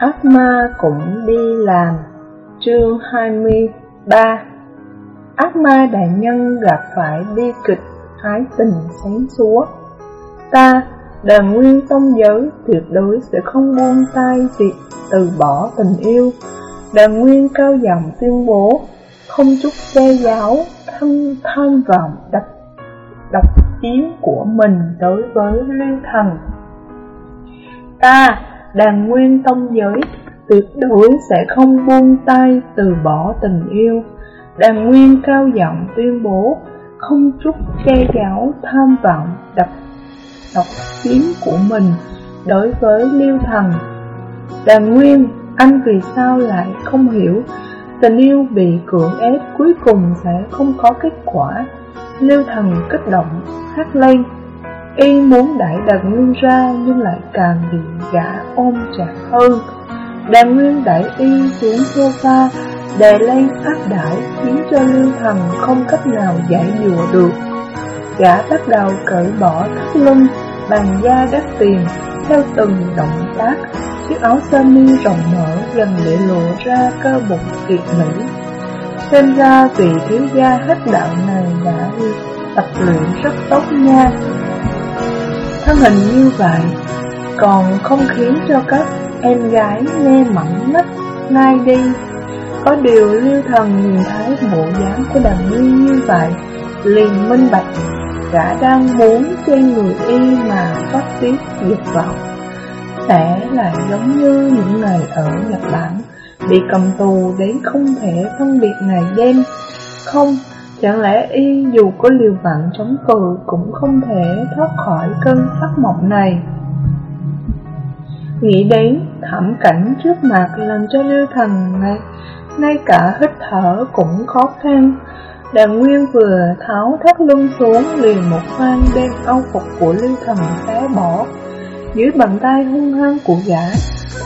Ác ma cũng đi làm. Chương 23 Ác ma đại nhân gặp phải bi kịch Ái tình sáng súa Ta, đàn nguyên tông giới Tuyệt đối sẽ không buông tay việc từ bỏ tình yêu. Đàn nguyên cao giọng tuyên bố Không chút che giáo Thân tham vọng đập độc chiến của mình đối với lưu thần. Ta đàn nguyên tông giới tuyệt đối sẽ không buông tay từ bỏ tình yêu. Đàn nguyên cao giọng tuyên bố không chút che giấu tham vọng đập độc kiếm của mình đối với liêu thần. Đàn nguyên, anh vì sao lại không hiểu tình yêu bị cưỡng ép cuối cùng sẽ không có kết quả. Liêu thần kích động, hát lên. Y muốn đẩy đàn nguyên ra nhưng lại càng bị gã ôm chặt hơn. Đàn nguyên đẩy Y xuống sofa, đè lên áp đảo khiến cho lưu thần không cách nào giải dùa được. Gã bắt đầu cởi bỏ thắt lưng, bàn da đắt tiền, theo từng động tác, chiếc áo sơ mi rộng mở dần để lộ ra cơ bụng kiệt mỹ. Xem ra vị thiếu gia hết đạo này đã tập luyện rất tốt nha. Thân hình như vậy, Còn không khiến cho các em gái nghe mẫn mắt ngay đi. Có điều lưu thần nhìn thấy bộ dáng của đàn nguyên như vậy, Liền minh bạch Gã đang muốn trên người y mà phát tiết dục vọng. Sẽ là giống như những ngày ở Nhật Bản, Bị cầm tù đến không thể phân biệt ngày đêm. Không Chẳng lẽ y dù có liều mạng chống cự cũng không thể thoát khỏi cơn ác mộng này? Nghĩ đến thảm cảnh trước mặt làm cho lưu thần này ngay cả hít thở cũng khó khăn. Đàn Nguyên vừa tháo thắt lưng xuống liền một khoan đem âu phục của lưu thần xé bỏ. Dưới bàn tay hung hăng của gã,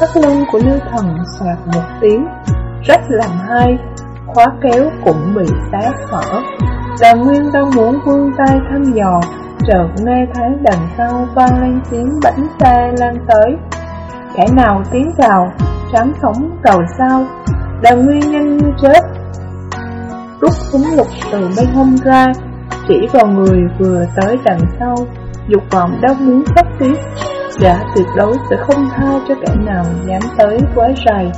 thắt lưng của lưu thần soạt một tiếng, rách làm hai khóa kéo cũng bị phá hở. Đàm Nguyên đang muốn vươn tay thăm dò, chợt nghe thấy đằng sau vang lên tiếng bánh xe lan tới. Kẻ nào tiến vào, trám sống cầu sao, Đàm Nguyên nhanh như chết, Rút súng lục từ bên hông ra, chỉ vào người vừa tới đằng sau, dục vọng đau muốn phát tiết. Gã tuyệt đối sẽ không tha cho kẻ nào dám tới quấy rầy.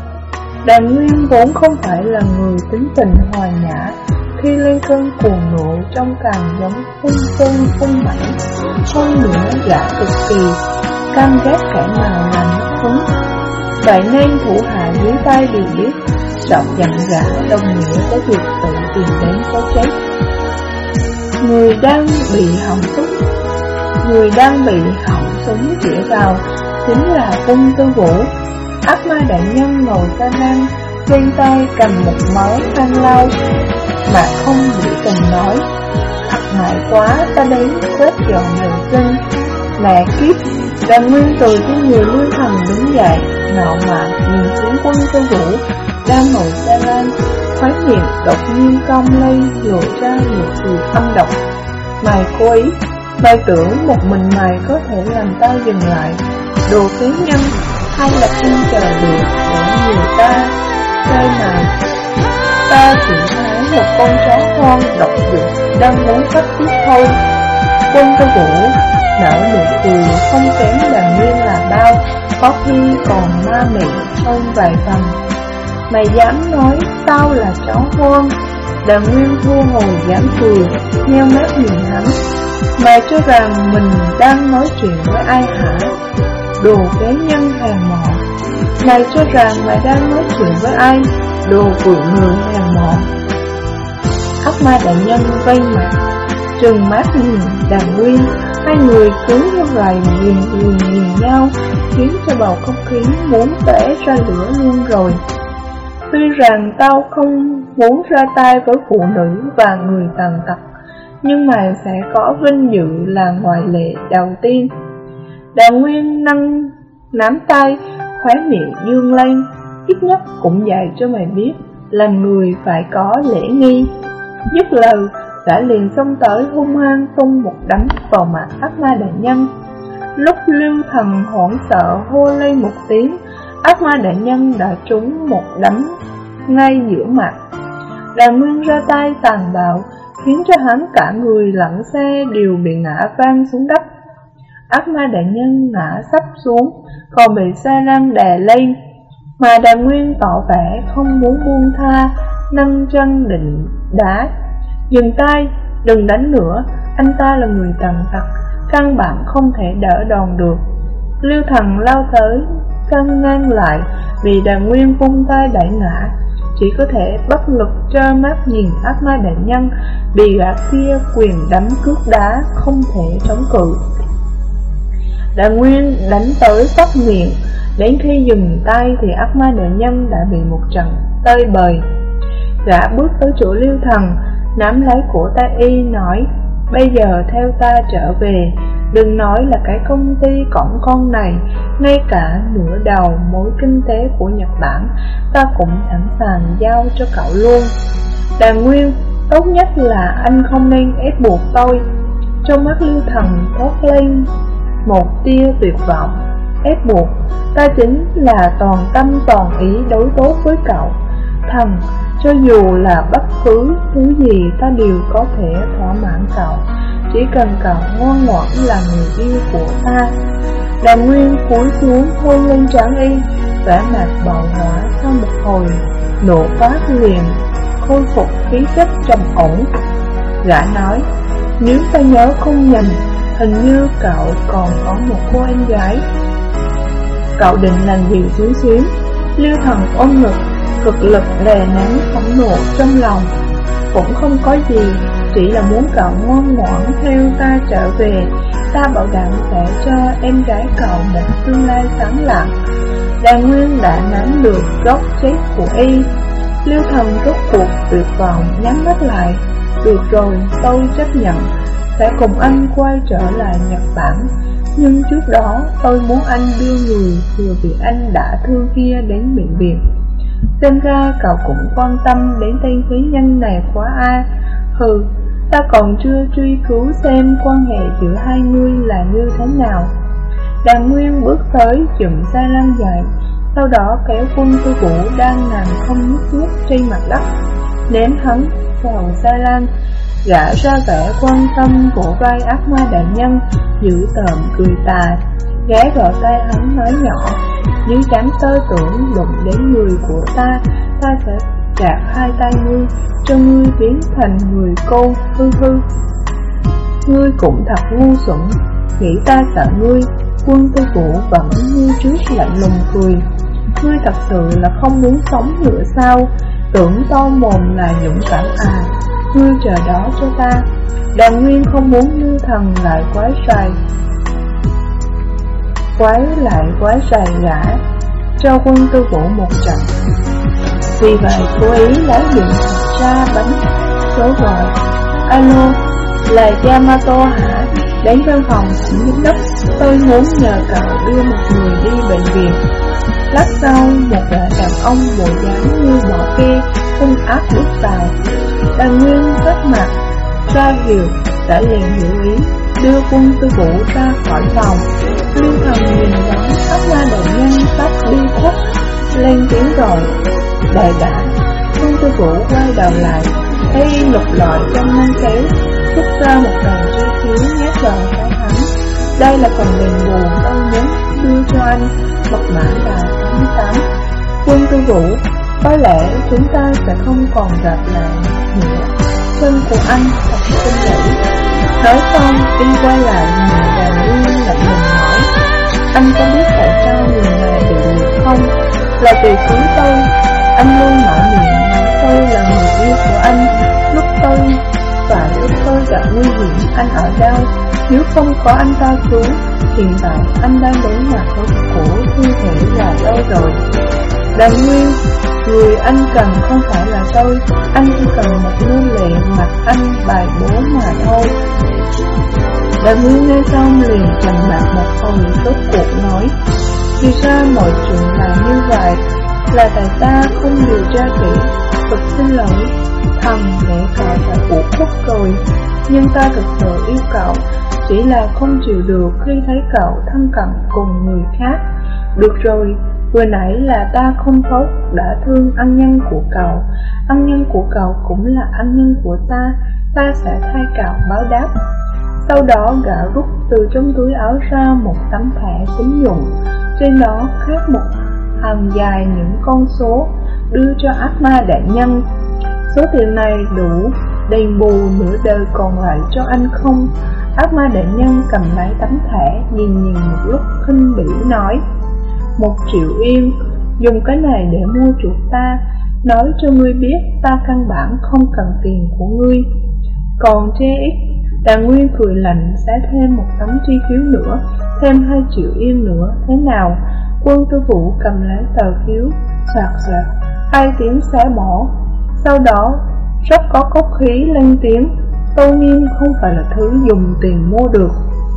Đàn Nguyên vốn không phải là người tính tình hòa nhã, khi lên cơn cuồng nộ trong càng giống phun hung phun mảnh hơn nữa gã cực kỳ Cam ghét kẻ nào làm mất hứng. Vậy nên thủ hạ dưới tay đều biết, giọng giận gã đồng nghĩa với việc tự tìm đến cái chết. Người đang bị hỏng súng, người đang bị hỏng súng chĩa vào chính là quân tư vũ Ác ma đại nhân ngồi ca nam Trên tay cầm một mớ khăn lau Mà không bị tình nói. Thật ngại quá, ta đến chết dọn vệ sinh Mẹ kiếp Đàn nguyên từ trên người lưu thần đứng dậy, Ngạo mạn nhìn xuống quân cơ vũ Đang ngồi xe lan Khói miệng đột nhiên cong lên Lộ ra một từ âm độc. Mày cô ấy Mày tưởng một mình mày có thể làm tao dừng lại. Đồ phí nhân không là tin chờ được để người ta? Nơi này Ta chỉ thấy một con chó con độc dụng đang muốn phát tiết thôi. Quân cơ vũ nở nụ cười không kém là nguyên là bao. Có khi còn ma mị hơn vài phần. Mày dám nói tao là chó hoang đàm nguyên thua hồi dám cười Nheo mắt nhìn hắn. Mày cho rằng mình đang nói chuyện với ai hả? Đồ kế nhân hàng mọn Mày cho rằng mày đang nói chuyện với ai, Đồ vượng người hàng mọn Hắc ma đại nhân vây mặt, Trừng mắt nhìn đàn nguyên. Hai người cứ như vậy nhìn nhìn nhìn nhau, Khiến cho bầu không khí muốn vẽ ra lửa luôn rồi. Tuy rằng tao không muốn ra tay với phụ nữ và người tàn tật, Nhưng mà sẽ có vinh dự là ngoại lệ đầu tiên. Đào Nguyên nâng nắm tay, khóe miệng dương lên, ít nhất cũng dạy cho mày biết là người phải có lễ nghi. Dứt lời, đã liền xông tới hung hăng tung một đấm vào mặt ác ma đại nhân. Lúc lưu thần hoảng sợ hô lên một tiếng, Ác ma đại nhân đã trúng một đấm ngay giữa mặt Đào Nguyên ra tay tàn bạo Khiến cho hắn cả người lẫn xe đều bị ngã vang xuống đất Ác ma đại nhân ngã sắp xuống Còn bị xe răng đè lên. Mà Đà Nguyên tỏ vẻ không muốn buông tha Nâng chân định đá. Dừng tay, đừng đánh nữa Anh ta là người tàn tật Căn bản không thể đỡ đòn được. Lưu thần lao tới Căng ngang lại Vì Đà nguyên vung tay đẩy ngã. Chỉ có thể bất lực trơ mắt nhìn ác ma đại nhân Bị gã kia quyền đấm cước đá Không thể chống cự đã nguyên đánh tới tóc miệng. Đến khi dừng tay thì ác ma đệ nhân đã bị một trận tơi bời. Gã bước tới chỗ lưu thần, Nắm lấy cổ Ta y, nói, Bây giờ theo ta trở về. Đừng nói là cái công ty cổng con này, Ngay cả nửa đầu mối kinh tế của Nhật Bản, Ta cũng sẵn sàng giao cho cậu luôn. Đà Nguyên, Tốt nhất là anh không nên ép buộc tôi. Trong mắt lưu thần thoát lên một tia tuyệt vọng, Ép buộc Ta chính là toàn tâm toàn ý đối tốt với cậu. Thần cho dù là bất cứ thứ gì ta đều có thể thỏa mãn cậu, Chỉ cần cậu ngoan ngoãn là người yêu của ta. Đàm Nguyên cúi xuống hôn lên trán y, vẻ mặt bạo hỏa sau một hồi, Nổ phát liền, Khôi phục khí chất trầm ổn. Gã nói, Nếu ta nhớ không nhầm Hình như cậu còn có một cô em gái. Cậu định làm gì dưới xuyến Lưu thần ôm ngực, cực lực đè nén phẫn nộ trong lòng. Cũng không có gì, Chỉ là muốn cậu ngoan ngoãn theo ta trở về. Ta bảo đảm sẽ cho em gái cậu một tương lai sáng lạng. Đàn Nguyên đã nắm được gốc chết của y. Lưu thần rốt cuộc tuyệt vọng nhắm mắt lại. Được rồi, tôi chấp nhận. Sẽ cùng anh quay trở lại Nhật Bản. Nhưng trước đó tôi muốn anh đưa người vừa bị anh đã thương kia đến bệnh viện. Xem ra cậu cũng quan tâm đến tên phí nhân này quá a. Hừ, ta còn chưa truy cứu xem quan hệ giữa hai người là như thế nào. Đàm Nguyên bước tới chụm xe lăn dài Sau đó kéo quân tư vũ đang nằm không nhúc nhích trên mặt đất. Ném hắn vào xe lăn Gã ra vẻ quan tâm của vai ác ma đại nhân, Giữ tờm cười tà, Ghé vào tay hắn nói nhỏ, Nếu tránh tơ tưởng đụng đến người của ta Ta sẽ chặt hai tay ngươi, Cho ngươi biến thành người cô hư hư. Ngươi cũng thật ngu xuẩn, Nghĩ ta sợ ngươi, Quân tư vũ vẫn như trước lạnh lùng cười. Ngươi thật sự là không muốn sống nữa sao? Tưởng to mồm là dũng cảm à. Ngươi chờ đó cho ta Đàn nguyên không muốn lưu thần lại quái xoài quái lại quái xoài gã cho quân tư vũ một trận. Vì vậy cô ý lấy điện thoại ra bấm số gọi. Alo, là Yamato hả? Đến văn phòng tổng giám đốc, tôi muốn nhờ cậu đưa một người đi bệnh viện. Lát sau, một gã đàn ông bộ dáng như bỏ kia, hung áp bước vào. Đàn Nguyên rất mặt, ra hiệu, đã liền hiểu ý, đưa quân tư vũ ra khỏi phòng. Lưu thần nhìn ngắm khắp la đại nhân tóc đi khuất Lên tiếng rồi Đại đã Quân tư vũ quay đầu lại Thấy lục lọi trong ngăn kéo Rút ra một tờ chi chiếu nhét vào tay hắn Đây là phần đền bù tôi muốn đưa cho anh Mật mã là 88 Quân tư vũ có lẽ chúng ta sẽ không còn gặp lại nữa. Chân của anh thật xinh lẫy Nói xong, đi quay lại nhìn đàn liên lạnh lùng hỏi Anh có biết tại sao người này bị liệt không? Là vì chúng tôi. Anh luôn mở miệng nói tôi là người yêu của anh. Lúc tôi và lúc tôi gặp nguy hiểm anh ở đâu? Nếu không có anh ta cứu Hiện tại anh đang đối mặt với của thi thể là đâu rồi. Đàn nguyên Người anh cần không phải là tôi. Anh chỉ cần một lưu lệ mặt anh bài bố mà thôi. Bạn Nguyên nghe xong liền trầm mặt một hồi, rốt cuộc nói, Thì ra mọi chuyện là như vậy, Là tại ta không điều tra kỹ. Thật xin lỗi, Thằng để cậu đã uổng khuất rồi, Nhưng ta thực sự yêu cậu. Chỉ là không chịu được khi thấy cậu thân cận cùng người khác. Được rồi Vừa nãy là ta không tốt đã thương ân nhân của cậu. Ân nhân của cậu cũng là ân nhân của ta. Ta sẽ thay cậu báo đáp. Sau đó gã rút từ trong túi áo ra một tấm thẻ tín dụng. Trên đó khắc một hàng dài những con số Đưa cho ác ma đại nhân. Số tiền này đủ đền bù nửa đời còn lại cho anh không? Ác ma đại nhân cầm lấy tấm thẻ, Nhìn nhìn một lúc, khinh bỉ nói một triệu yên Dùng cái này để mua chuộc ta Nói cho ngươi biết ta căn bản không cần tiền của ngươi. Còn JX, Đàn Nguyên cười lạnh sẽ thêm một tấm chi phiếu nữa Thêm 2 triệu yên nữa. Thế nào? Quân tư vũ cầm lấy tờ phiếu Sạc sạc. Hai tiếng xé bỏ. Sau đó rất có cốc khí lên tiếng. Tô Nhiên không phải là thứ dùng tiền mua được.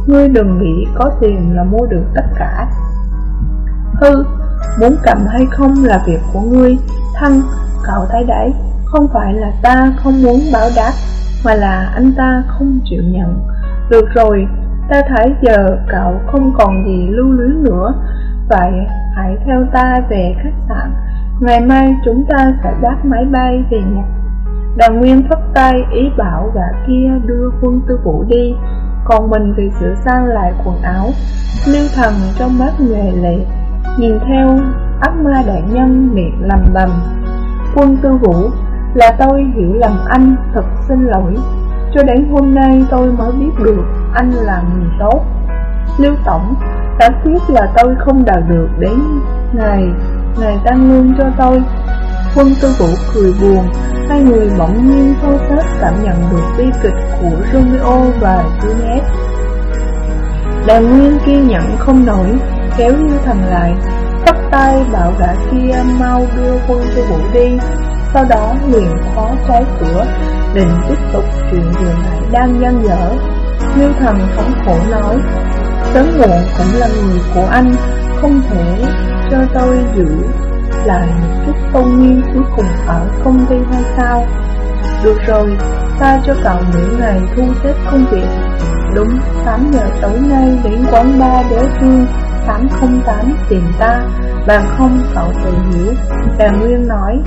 Ngươi đừng nghĩ có tiền là mua được tất cả. Hư, muốn cầm hay không là việc của ngươi. Thăng, cậu thấy đấy Không phải là ta không muốn báo đáp Mà là anh ta không chịu nhận. Được rồi, ta thấy giờ cậu không còn gì lưu luyến nữa. Vậy hãy theo ta về khách sạn. Ngày mai chúng ta sẽ đáp máy bay về nhà. Đoàn Nguyên phất tay ý bảo gã kia đưa quân tư vũ đi. Còn mình thì sửa sang lại quần áo. Lưu thần trong mắt nghề lệ Nhìn theo ác ma đại nhân miệng lầm bầm. Quân tư vũ, là tôi hiểu lầm anh Thật xin lỗi. Cho đến hôm nay tôi mới biết được Anh là người tốt. Lưu Tổng Đã tiếc là tôi không đào được đến ngày Ngày tăng lương cho tôi. Quân tư vũ cười buồn, Hai người bỗng nhiên sâu sắc cảm nhận được bi kịch của Romeo và Juliet. Đàn nguyên kiên nhẫn không nổi Kéo như Thần lại Tóc tay bảo gã kia mau đưa quân cho vũ đi. Sau đó liền khóa trái cửa Định tiếp tục chuyện vừa nãy đang gian dở Như thần thống khổ nói Sớm muộn cũng là người của anh Không thể cho tôi giữ lại một chút tôn nghiêm cuối cùng ở công ty hay sao? Được rồi, ta cho cậu nửa ngày thu xếp công việc. Đúng 8 giờ tối nay đến quán ba đế phương 808 tìm ta Bằng không cậu tự hiểu. Đà Nguyên nói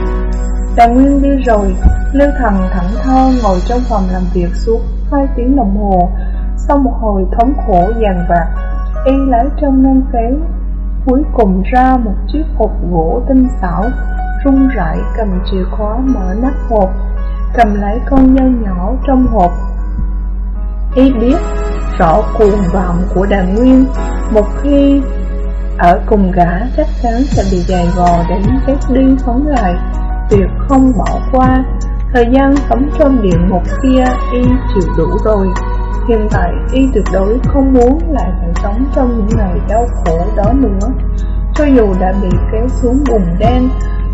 Đà Nguyên đi rồi. Lưu Thần thẳng thơ ngồi trong phòng làm việc suốt 2 tiếng đồng hồ. Sau một hồi thống khổ dàn vặt Y lấy trong ngăn kéo Cuối cùng ra một chiếc hộp gỗ tinh xảo, rung rẩy cầm chìa khóa mở nắp hộp, Cầm lấy con dao nhỏ trong hộp. Y biết rõ cuồng vọng của đàn nguyên. Một khi ở cùng gã chắc chắn sẽ bị dày vò đến chết đi phóng lại. Tuyệt không bỏ qua. Thời gian sống trong địa ngục kia y chịu đủ rồi. Hiện tại y tuyệt đối không muốn lại phải sống trong những ngày đau khổ đó nữa. Cho dù đã bị kéo xuống bùn đen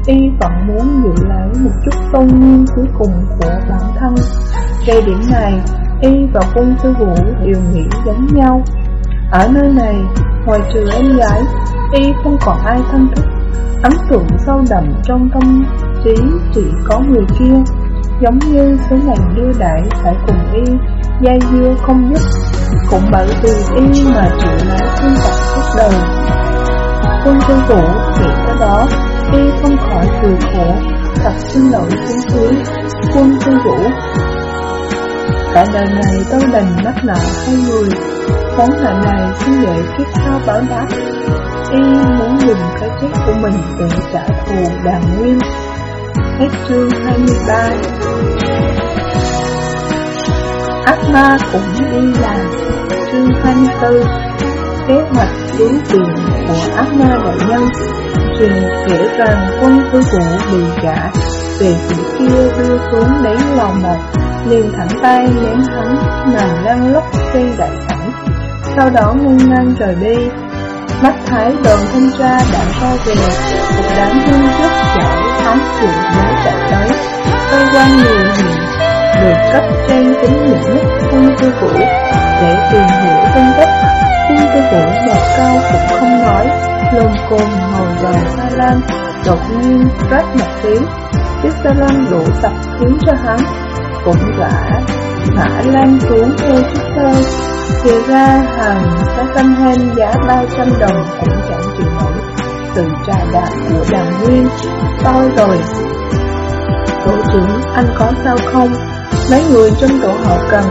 Y vẫn muốn giữ lại một chút tôn nghiêm cuối cùng của bản thân. Về điểm này, Y và quân sư vũ đều nghĩ giống nhau. Ở nơi này, ngoài trừ em gái, Y không còn ai thân thích. Ấn tượng sâu đậm trong tâm trí chỉ có người kia Giống như số ngày đưa đại phải cùng Y dây dưa không dứt. Cũng bởi vì Y mà chịu lấy thương tật suốt đời. Quân tư vũ nghĩ tới đó Y không khỏi cười khổ Thật xin lỗi xuống dưới Quân tư vũ Cả đời này tôi đành mắc nợ hai người. Món nợ này xin để kiếp sau báo đáp. Y muốn dùng cái chết của mình để trả thù đàn nguyên. Hết chương 23 Ác ma cũng đi làm. Chương 24 Kế hoạch cứu tiền của ác ma đại nhân. Truyền kể rằng quân tư vũ bị gã. Về phía kia đưa xuống lấy lò một liền thẳng tay ném hắn nằm lăn lóc trên đại sảnh Sau đó ngung ngang rời đi. Mắt thấy đoàn thanh tra đã ra về, Một đám hương rất giỏi thám chuyện mới chạy tới. Cơ quan người hiện được cấp trên tính nhiệm nhất quân tư vũ Để tìm hiểu tin tích Quân tư vũ một câu cũng không nói Lồn cồn ngồi vào xa lan, Đột nhiên rách một tiếng. Chiếc xa lan đổ sập khiến cho hắn cũng gã thả lan xuống theo chiếc xe Thì ra hàng xe xanh hen giá 300 đồng cũng chẳng chịu nổi. Từ trà đạp của đàm nguyên Tôi rồi. Tổ trưởng, anh có sao không? Mấy người trong tổ hậu cần.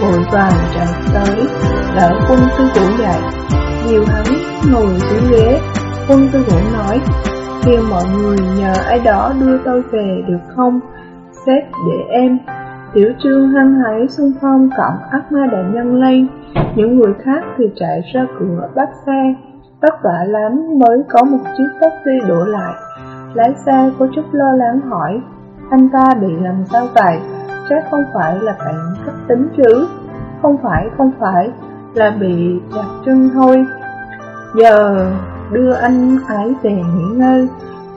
Vội vàng chạy tới, Đỡ quân tư vũ dậy. Nhiều hắn ngồi xuống ghế. Quân tư vũ nói, Kêu mọi người nhờ ai đó đưa tôi về được không? Xếp để em. Tiểu trương hăng hái xung phong cộng ác ma đại nhân lên. Những người khác thì chạy ra cửa bắt xe. Vất vả lắm mới có một chiếc taxi đổ lại. Lái xe có chút lo lắng hỏi Anh ta bị làm sao vậy? Chắc không phải là bệnh cấp tính chứ? Không phải, không phải Là bị đạp chân thôi. Giờ đưa anh ấy về nghỉ ngơi.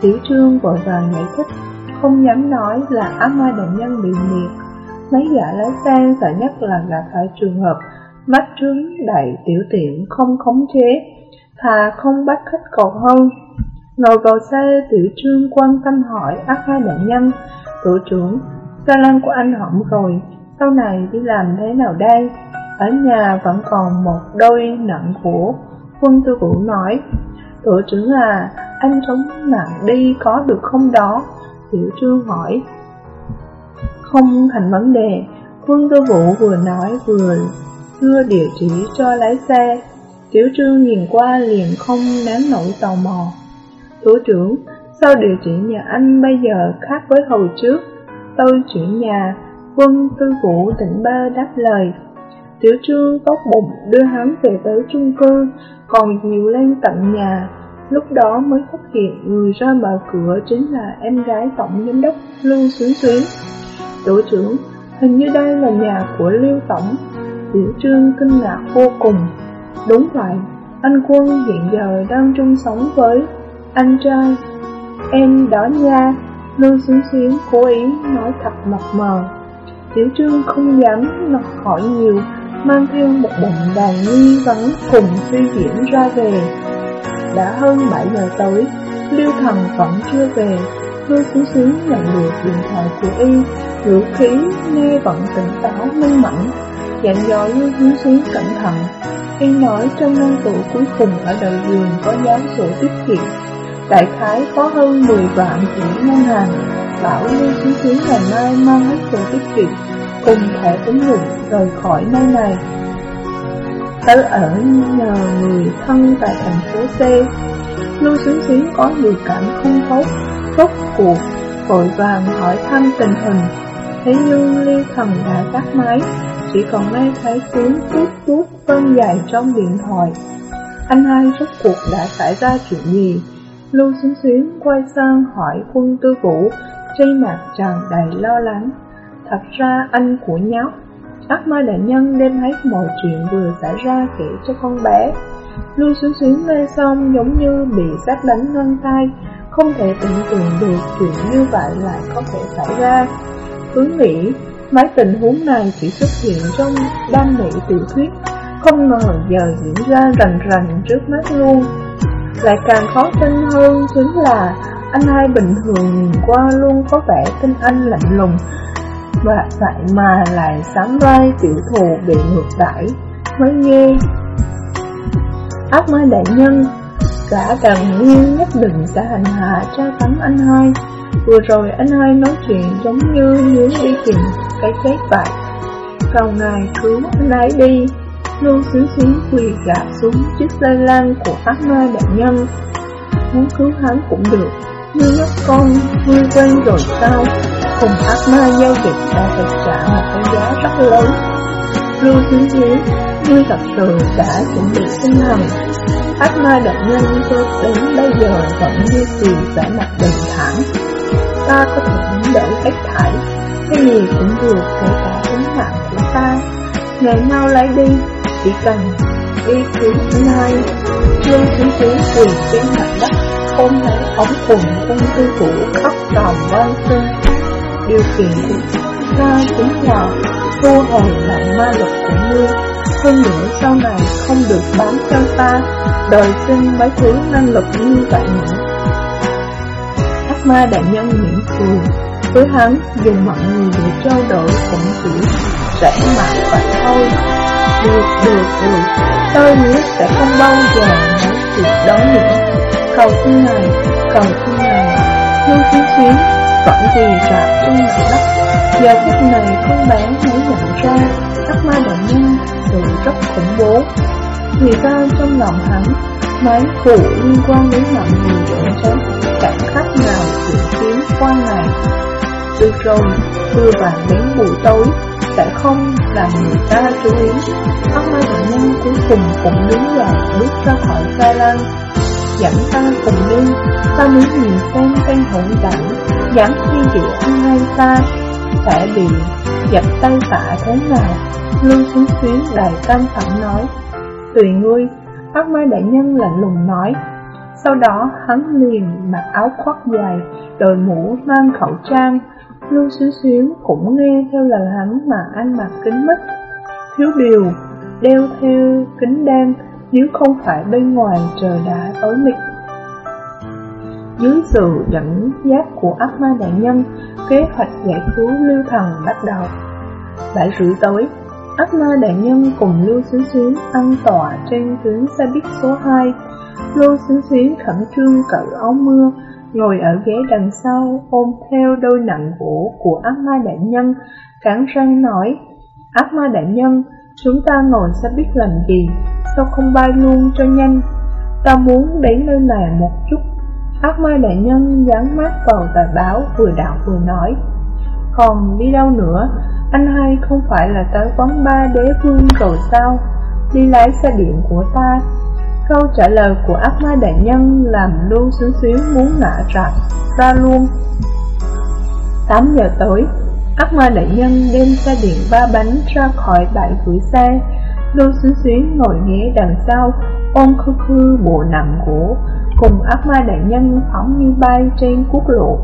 Tiểu trương vội vàng giải thích không dám nói là ác ma đồng nhân bị liệt Mấy gã lái xe sợ nhất là gặp phải trường hợp mắt trứng đầy tiểu tiện không khống chế, thà không bắt khách còn hơn. Ngồi vào xe tiểu trương quan tâm hỏi ác ma đồng nhân, tổ trưởng, xe lăn của anh hỏng rồi, sau này đi làm thế nào đây? Ở nhà vẫn còn một đôi nặng của quân tư vũ nói, tổ trưởng à, anh chống nặng đi có được không đó? Tiểu trương hỏi, không thành vấn đề, quân tư vũ vừa nói vừa đưa địa chỉ cho lái xe. Tiểu trương nhìn qua liền không nén nổi tò mò. Thủ trưởng, sao địa chỉ nhà anh bây giờ khác với hồi trước? Tôi chuyển nhà, quân tư vũ tỉnh ba đáp lời. Tiểu trương tốt bụng đưa hắn về tới chung cư, còn dìu lên tận nhà. Lúc đó mới phát hiện người ra mở cửa chính là em gái tổng giám đốc Lưu Xuyến Xuyến. Tổ trưởng, hình như đây là nhà của Lưu Tổng. Tiểu Trương kinh ngạc vô cùng. Đúng vậy, anh Quân hiện giờ đang chung sống với anh trai. Em đó nha, Lưu Xuyến Xuyến cố ý nói thật mập mờ. Tiểu Trương không dám nọc hỏi nhiều, mang theo một bụng đàn nghi vấn cùng suy diễn ra về. Đã hơn 7 giờ tối, Lưu Thần vẫn chưa về, Lưu Xuyến Xuyến nhận được điện thoại của y, ngữ khí nghe vẫn tỉnh táo minh mẫn, dặn dò Lưu Xuyến Xuyến cẩn thận. Y nói trong ngăn tủ cuối cùng ở đầu giường có dán sổ tiết kiệm, đại khái có hơn 10 vạn chỉ ngân hàng, bảo Lưu Xuyến Xuyến ngày mai mang hết sổ tiết kiệm cùng thẻ tín dụng rời khỏi nơi này. Tới ở nhờ người thân tại thành phố C, Lưu Xuyến Xuyến có dự cảm không tốt, rốt cuộc, vội vàng hỏi thăm tình hình. Thế nhưng Ly Thần đã tắt máy, chỉ còn nghe thấy tiếng tút tút vân dài trong điện thoại. Anh hai rốt cuộc đã xảy ra chuyện gì? Lưu Xuyến Xuyến quay sang hỏi quân tư vũ, trên mặt tràn đầy lo lắng. Thật ra anh của nhóc, ác ma đại nhân đem hết mọi chuyện vừa xảy ra kể cho con bé. Lưu Xuyến Xuyến nghe xong giống như bị sát đánh ngang tay, không thể tưởng tượng được chuyện như vậy lại có thể xảy ra. Cứ nghĩ, mấy tình huống này chỉ xuất hiện trong đam mỹ tiểu thuyết, không ngờ giờ diễn ra rành rành trước mắt luôn. Lại càng khó tin hơn chính là anh hai bình thường nhìn qua luôn có vẻ tinh anh lạnh lùng, và vậy mà lại sắm vai tiểu thù bị ngược đãi. Mới nghe. Ác ma đại nhân Cả đàn nguyên nhất định sẽ hành hạ tra tấn anh hai. Vừa rồi anh hai nói chuyện giống như muốn đi tìm cái chết vậy. Cầu ngài cứu anh ấy đi, Luôn xíu xíu quỳ gạt xuống chiếc dây lan của ác ma đại nhân. Muốn cứu hắn cũng được, Nhưng nhóc con ngươi quen rồi sao? Cùng ác ma giao dịch đã phải trả một cái giá rất lớn. Lưu xíu xíu Ngươi thật sự đã chuẩn bị tinh thần Ác ma động nhân cho đến bây giờ vẫn duy trì vẻ mặt bình thản. Ta có thể đánh đổi hết thảy, Cái gì cũng được kể cả tính mạng của ta. Ngày mau lấy đi, Chỉ cần đi cứu anh hai Lương chính chính quỳ trên mặt đất Ôm lấy ống cùng quân tư vũ khóc tròn vang sơn Điều kiện của ta nhỏ là thu hồi lại ma lực của ngươi. Hơn nữa sau này không được bám cho ta Đời sinh mấy thứ năng lực như vậy nữa Ác ma đại nhân mỉm cười Với hắn dùng mọi người để trao đổi cũng chỉ rẻ mãi vậy thôi. Được, được, được. Tôi hứa sẽ không bao giờ nói chuyện đó nữa. Cầu xin này, cầu xin này. Lưu chiến chiến vẫn quỳ rạp trên mặt đất Giờ phút này con bán mới nhận ra ác ma đại nhân sự rất khủng bố. Người ta trong lòng hắn Mấy vụ liên quan đến mạng người dẫn chết Chẳng khác nào chuyện kiếm qua ngày Được rồi, vừa vàng đến buổi tối Sẽ không làm người ta chú ý. Ác ma đại nhân cuối cùng cũng đứng dậy bước ra khỏi xa lăng dẫn ta cùng đi, ta muốn nhìn xem căn hộ đẳng dám khi địa ăn ngay ta, sẽ bị giật tay tạ thế nào. Lưu xuống xuyến đầy cam thẳng nói, tùy ngươi, ác ma đại nhân lạnh lùng nói. Sau đó hắn liền mặc áo khoác dài, đội mũ mang khẩu trang. Lưu xuyến xuyến cũng nghe theo lời hắn mà ăn mặc kính mít. Thiếu điều, đeo theo kính đen, nếu không phải bên ngoài trời đã tối mịt. Dưới sự dẫn dắt của ác ma đại nhân, kế hoạch giải cứu Lưu Thần bắt đầu. Bảy rưỡi tối, ác ma đại nhân cùng Lưu Xuyến Xuyến ăn tọa trên tuyến xe buýt số 2. Lưu Xuyến Xuyến khẩn trương cởi áo mưa, ngồi ở ghế đằng sau ôm theo đôi nặng gỗ của ác ma đại nhân, cắn răng nói, ác ma đại nhân, chúng ta ngồi xe buýt làm gì, sao không bay luôn cho nhanh, ta muốn đến nơi này một chút. Ác ma đại nhân dán mắt vào tờ báo vừa đạo vừa nói, còn đi đâu nữa, anh hay không phải là tới quán ba đế vương rồi sao, đi lái xe điện của ta. Câu trả lời của ác ma đại nhân làm lưu xíu xíu muốn ngã rạp ra luôn. 8 giờ tối, ác ma đại nhân đem xe điện ba bánh ra khỏi bãi gửi xe, Lưu Xuyến Xuyến ngồi ghế đằng sau, ôm khư khư bộ nặng gỗ, cùng ác ma đại nhân phóng như bay trên quốc lộ.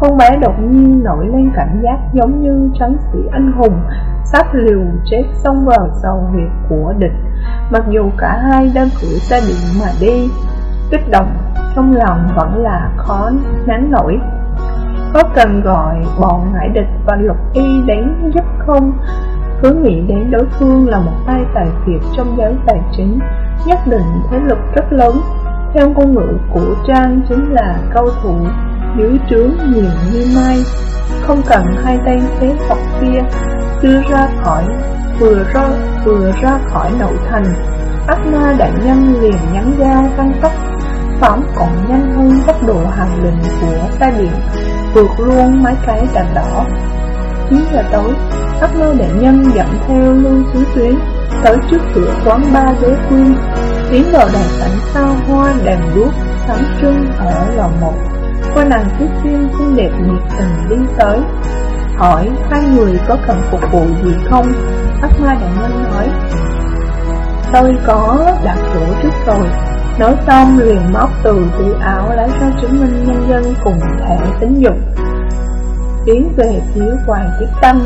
Con bé đột nhiên nổi lên cảm giác giống như tránh sĩ anh hùng, sát liều chết xông vào sầu huyệt của địch, mặc dù cả hai đang cưỡi xe điện mà đi. Kích động, trong lòng vẫn là khó nén nổi. Có cần gọi bọn ngải địch và lục y đến giúp không? Cứ nghĩ đến đối phương là một tay tài phiệt trong giới tài chính, nhất định thế lực rất lớn. Theo ngôn ngữ của Trang chính là câu thủ dưới trướng nhiều như mai, không cần hai tay thế hoặc kia đưa ra khỏi vừa ra vừa ra khỏi nội thành. Ác ma đại nhân liền nhắn ra tăng tốc, phóng còn nhanh hơn tốc độ hàng lệnh của xe điện, vượt luôn mấy cái đèn đỏ. 9 giờ tối, ác ma đại nhân dẫn theo lưu xứ tuyến tới trước cửa quán ba giới quân, tiến vào đại cảnh sao hoa đàn đuốc sáng trưng ở lầu một. Cô nàng tiếp viên xinh đẹp nhiệt tình đi tới, hỏi hai người có cần phục vụ gì không? Ác ma đại nhân nói, tôi có đặt chỗ trước rồi. Nói xong liền móc từ túi áo lấy ra chứng minh nhân dân cùng thẻ tín dụng tiến về phía quầy tiếp tâm.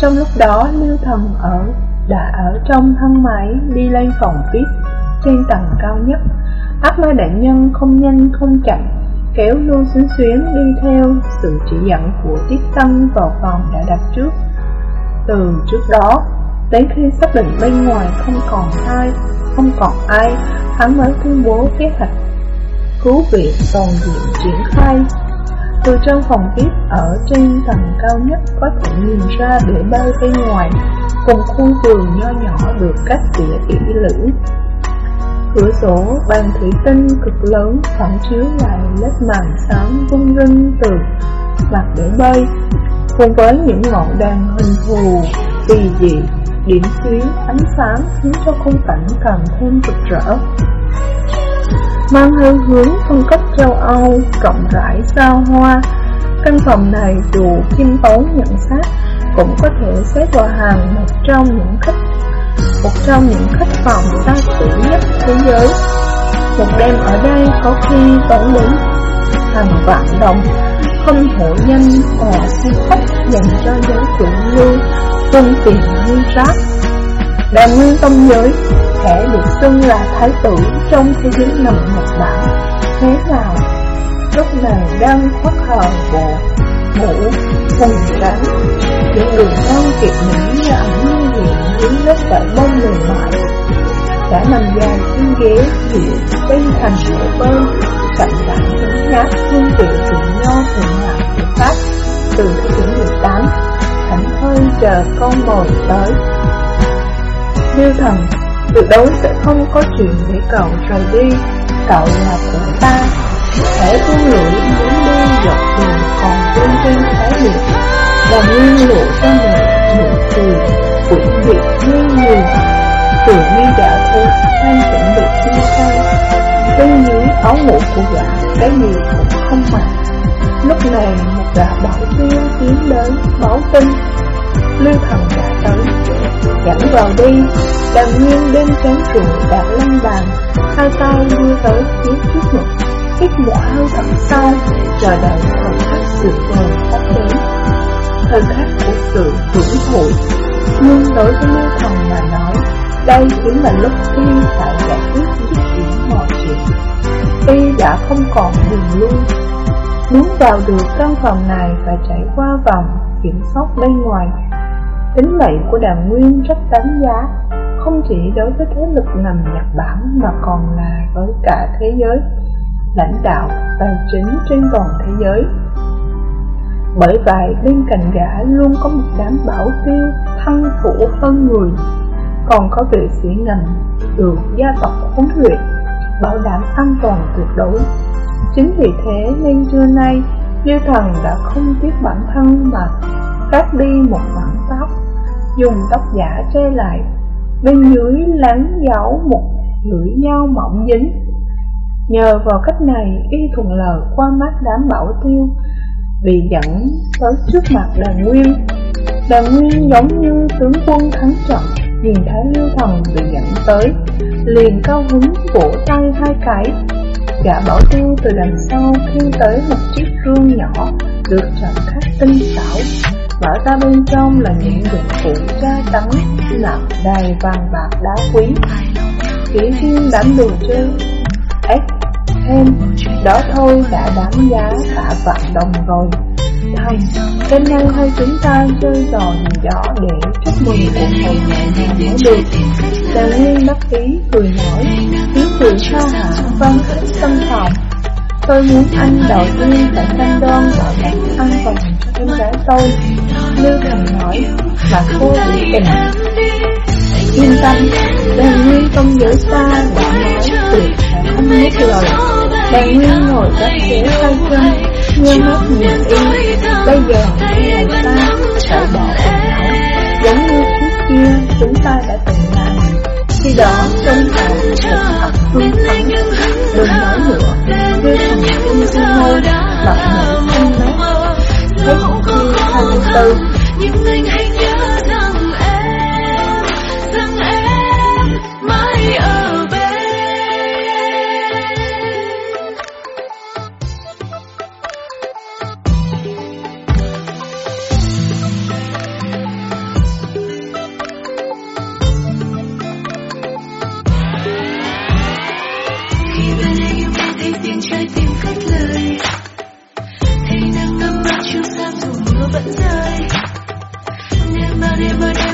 Trong lúc đó, Lưu Thần ở đã ở trong thang máy đi lên phòng tiếp trên tầng cao nhất. Ác ma đại nhân không nhanh không chậm kéo Lưu Xuyến Xuyến đi theo sự chỉ dẫn của tiết tâm vào phòng đã đặt trước. Từ trước đó, đến khi xác định bên ngoài không còn ai, không còn ai, hắn mới tuyên bố kế hoạch cứu viện toàn diện triển khai từ trong phòng tiếp ở trên tầng cao nhất có thể nhìn ra bể bơi bên ngoài cùng khu vườn nho nhỏ được cách tỉa kỹ lưỡng. Cửa sổ bàn thủy tinh cực lớn phản chiếu lại lớp màn sáng vung rinh từ mặt biển bơi cùng với những ngọn đèn hình thù kỳ dị điểm xuyến ánh sáng khiến cho khung cảnh càng thêm rực rỡ mang hơi hướng phong cách châu Âu, rộng rãi sao hoa. Căn phòng này dù khiêm tốn nhận xét, cũng có thể xếp vào hàng một trong những khách một trong những khách phòng xa xỉ nhất thế giới. Một đêm ở đây có khi tốn đến hàng vạn đồng, không hổ danh họ xe khách dành cho giới chủ lưu, phương tiện như rác. Đàm nguyên tông giới kẻ được xưng là thái tử trong thế giới nằm Nhật Bản Thế nào lúc này đang khoác hờ bộ mũ quần trắng những đường non kịp mỹ như ảnh như hiện dưới lớp vải bông mềm mại. Đã nằm dài trên ghế dịu bên thành sữa bên cảm giác nhấm nháp hương vị rượu nho thượng hạng của Pháp, từ thế kỷ 18 thảnh thơi chờ con mồi tới. Lưu thần, tuyệt đối sẽ không có chuyện để cậu rời đi. Cậu là của ta Thể thương lưỡi muốn đi dọc đường còn vương trên thái liệt và nguyên lộ ra một nụ cười quỷ biệt như người. Dường như giả thấy anh chuẩn bị chia tay Bên dưới áo ngủ của gã Cái gì cũng không mặc. Lúc này một gã bảo tiêu tiến đến báo tin. Lưu thần đã tới, Dẫn vào đi. Đàn nguyên bên chán rượu đã lăn bàn. Hai tay đưa tới phía trước ngực. Hít một hơi thật sâu, Chờ đợi thời khắc sự vời sắp đến. Thời khắc của sự hưởng thụ Nhưng đối với Lưu thần mà nói, đây chính là lúc Y phải giải quyết dứt điểm mọi chuyện. Y đã không còn đường lui. Muốn vào được căn phòng này phải trải qua vòng kiểm soát bên ngoài. Tính mệnh của đàn nguyên rất đáng giá, Không chỉ đối với thế lực ngầm Nhật Bản mà còn là với cả thế giới. Lãnh đạo tài chính trên toàn thế giới. Bởi vậy bên cạnh gã luôn có một đám bảo tiêu thân phủ hơn người còn có vệ sĩ ngành được gia tộc huấn luyện, bảo đảm an toàn tuyệt đối. Chính vì thế nên trưa nay, Dư Thần đã không tiếc bản thân mà cắt đi một mảng tóc, dùng tóc giả che lại, bên dưới láng giấu một lưỡi dao mỏng dính. Nhờ vào cách này, y thuận lợi qua mắt đám bảo tiêu, bị dẫn tới trước mặt đàn nguyên. Đàn nguyên giống như tướng quân thắng trận, nhìn thấy lưu thần bị dẫn tới, Liền cao hứng vỗ tay hai cái. Gã bảo tiêu từ đằng sau khiêng tới một chiếc rương nhỏ, Được chọn khắc tinh xảo. Mở ra bên trong là những dụng cụ tra trắng Nặng đầy vàng bạc đá quý. Chỉ riêng đám đồ chơi ép thêm Đó thôi đã đáng giá cả vạn đồng rồi Thầy, đêm nay hai chúng ta chơi trò gì đó để chúc mừng cuộc nhẹ nhàng mới được. Đàn Nguyên đắc ý cười nói, tiếng cười ha hả vang khắp sân phòng. Tôi muốn anh đầu tiên phải cam đoan bảo đảm an toàn cho em gái tôi. Lưu Thành nói, mà cô bị tình. Yên tâm, đàn Nguyên công giới ta đã nói tuyệt sẽ không nuốt lời. Đàn Nguyên ngồi cách ghế tay chân, như mắt nhìn y Bây giờ người ta phải bỏ quần áo Giống như trước kia chúng ta đã từng làm Khi đó trong ta thật thật hưng phấn Đừng nói nữa Đưa thằng kim sinh hôi Mặt mũi không nói Hết khi 24 about it, but